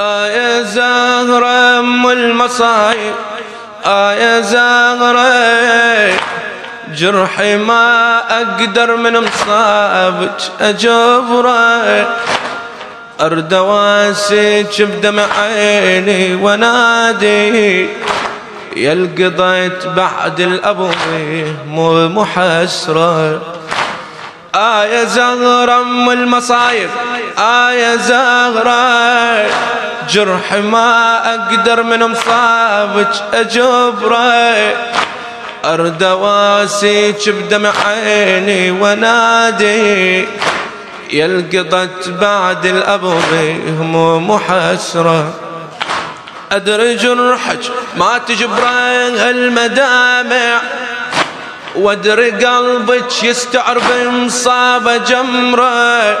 آية زهرة أم المصايب؟ آية زهرة جرحي ما أقدر من مصابك أجبره. أرد واسك بدمع عيني ونادي يلقضيت بعد الأبوي مو محسرة. آية زهرة أم المصايب؟ آية زهرة جرح ما أقدر من مصابك أجبره أرد واسيك بدمع عيني ونادي. يلقطت بعد الأب بهم محسرة. أدري جرحك ما تجبره المدامع. وادري قلبك يستعرب مصابة جمرة.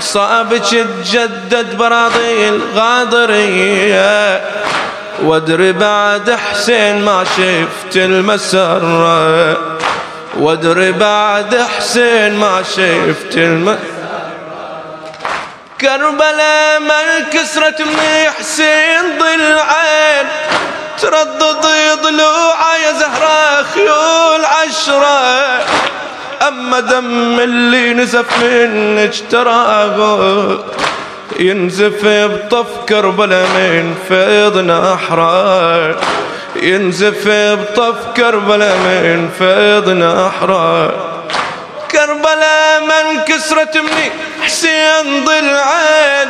صابك تجدد براضي الغاضرية وادري بعد حسين ما شفت المسرة. وادري بعد حسين ما شفت المسرة كربلاء من كسرت من حسين ضلعين تردد ضلوعه يا زهرة خيول عشرة. دم اللي نزف منك تراه ينزف بطف كربلاء من فيض نحره. ينزف بطف كربلاء من فيض نحره. كربلاء من كسرت مني حسين ضلعين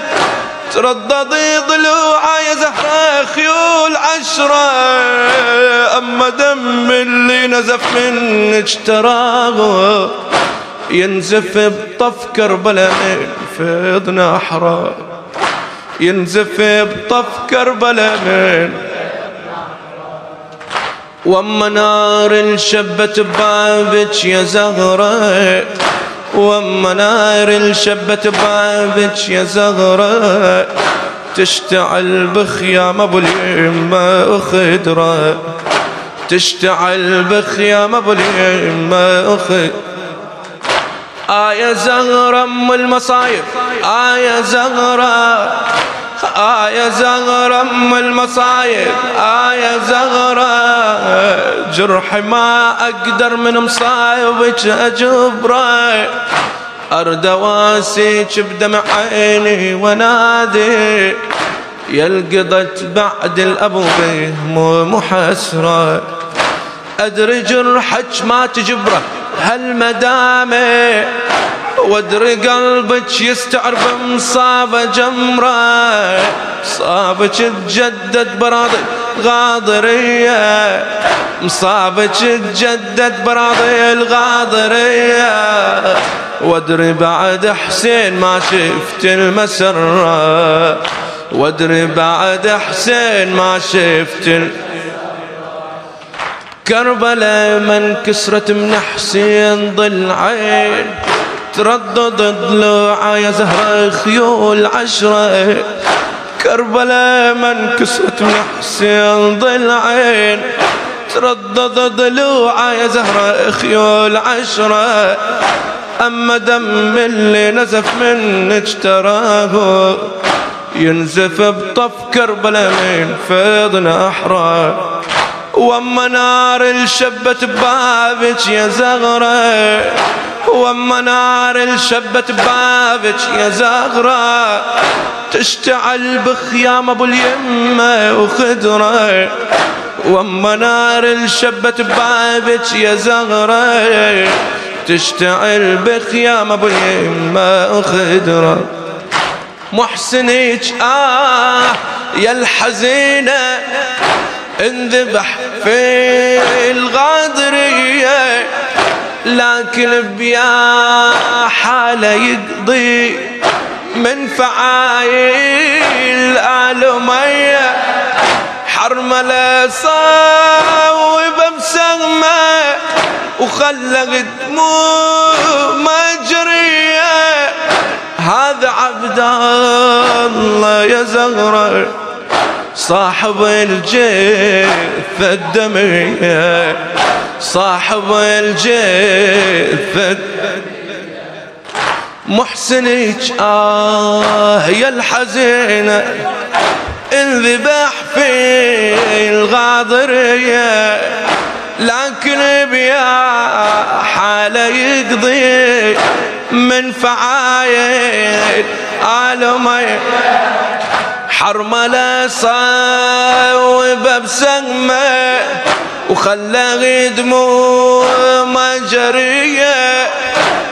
ترددي ضلوعه يا زهرة خيول عشرة. أما دم اللي نزف منك تراه ينزف بطف كربلاء من فيض نحره ينزف بطف كربلاء من واما نار انشبت ببابك يا زهرة واما نار انشبت ببابك يا زهرة تشتعل بخيام ابو اليمة خضره تشتعل بخيام اليمه خضره آية زهرة أم المصايب آية زهرة آية زغرة أم المصايب آية زغرة جرحي ما أقدر من مصايبك أجبره أرد واسيك بدمع عيني ونادي. يلقضت بعد الأبو مو محسرة أدري جرحك ما تجبره هالمدامة وادري قلبك يستعرب مصابة جمرة. صابك تجدد براضي الغاضرية. مصابك تجدد براضي الغاضرية. وادري بعد حسين ما شفت المسرة. وادري بعد حسين ما شفت كربلاء من كسرت من حسين ضلعين تردد ضلوعه يا زهرة خيول عشرة. كربلاء من كسرت من حسين ضلعين تردد ضلوعه يا زهرة خيول عشرة. أما دم اللي نزف منك تراه. ينزف بطف كربلاء من فيض نحره وأما نار الشبت ببابك يا زغرة وأما نار الشبت ببابك يا زغرة تشتعل بخيام أبو اليمة وخدرة وأما نار الشبت ببابك يا زغرة تشتعل بخيام أبو اليمة وخدرة محسنك آه يا الحزينة انذبح في الغادرية. لكن بيا حالة يقضي من فعايل آلمية. حرملة صاوب بسمة وخلق دموع عبد الله يا زغره صاحب الجثة الدمية صاحب الجثة محسنك آه يا الحزينة انذبح في الغاضرية. لكن بيا حالة يقضي من فعايل عالمي. حرملة صاوبة بسمة وخلى دموع مجرية.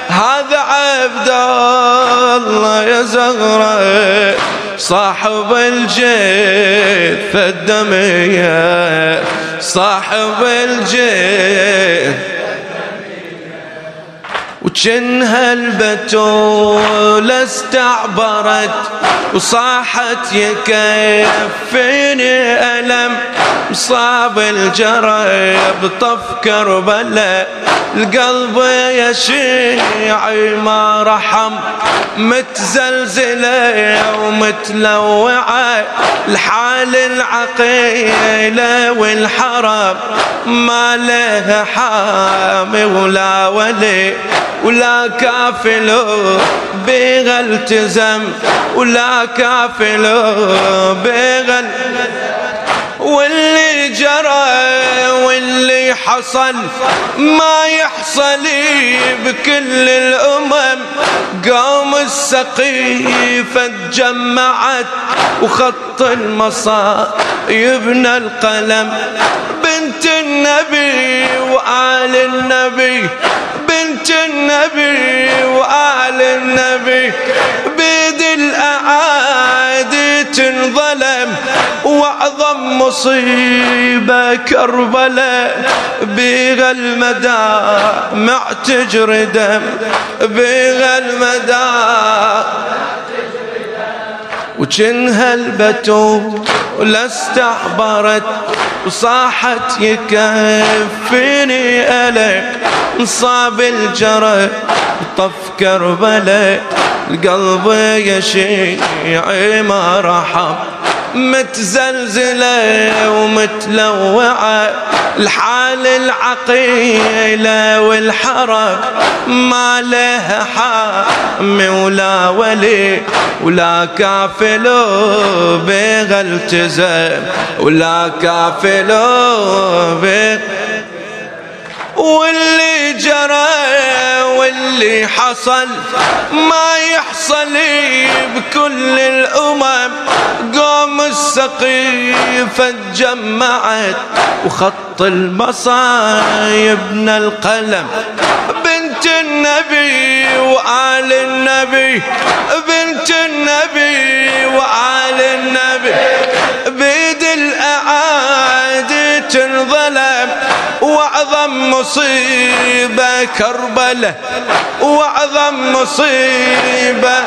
هذا عبد الله يا زغرة صاحب الجيد فالدمية صاحب الجيد وجنها البتول استعبرت وصاحت يكفيني ألم مصاب الجرب طف كربلاء القلب يا شيعي ما رحم متزلزلة ومتلوعة الحال العقيلة والحرم ما له حامي ولا ولي ولا كافل بغى التزم ولا كافل بغى واللي جرى حصل ما يحصل بكل الأمم. قام السقيفة تجمعت وخط المصايب القلم. بنت النبي وآل النبي بنت النبي وآل النبي. بيد الأعادي تنظلم وأعظم مصيبة كربلاء بيغ المدى مع تجري دم بيغ وجنها البتول لاستعبرت وصاحت يكفيني ألم صاب الجرى طف كربلاء القلب يا شيعي ما رحم متزلزلة ومتلوعة الحال العقيلة والحرب ما لها حام ولا ولي ولا كافل بغى التزم ولا كافل بغى واللي جرى واللي حصل ما يحصل بكل الأمم. قوم السقيفة تجمعت وخط المصايبنا القلم. بنت النبي وآل النبي بنت النبي وآل النبي. بيد الأعادي مصيبة كربلة وأعظم مصيبة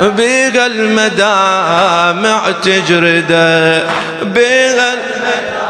بيغ المدامع تجرده بيغ المدامع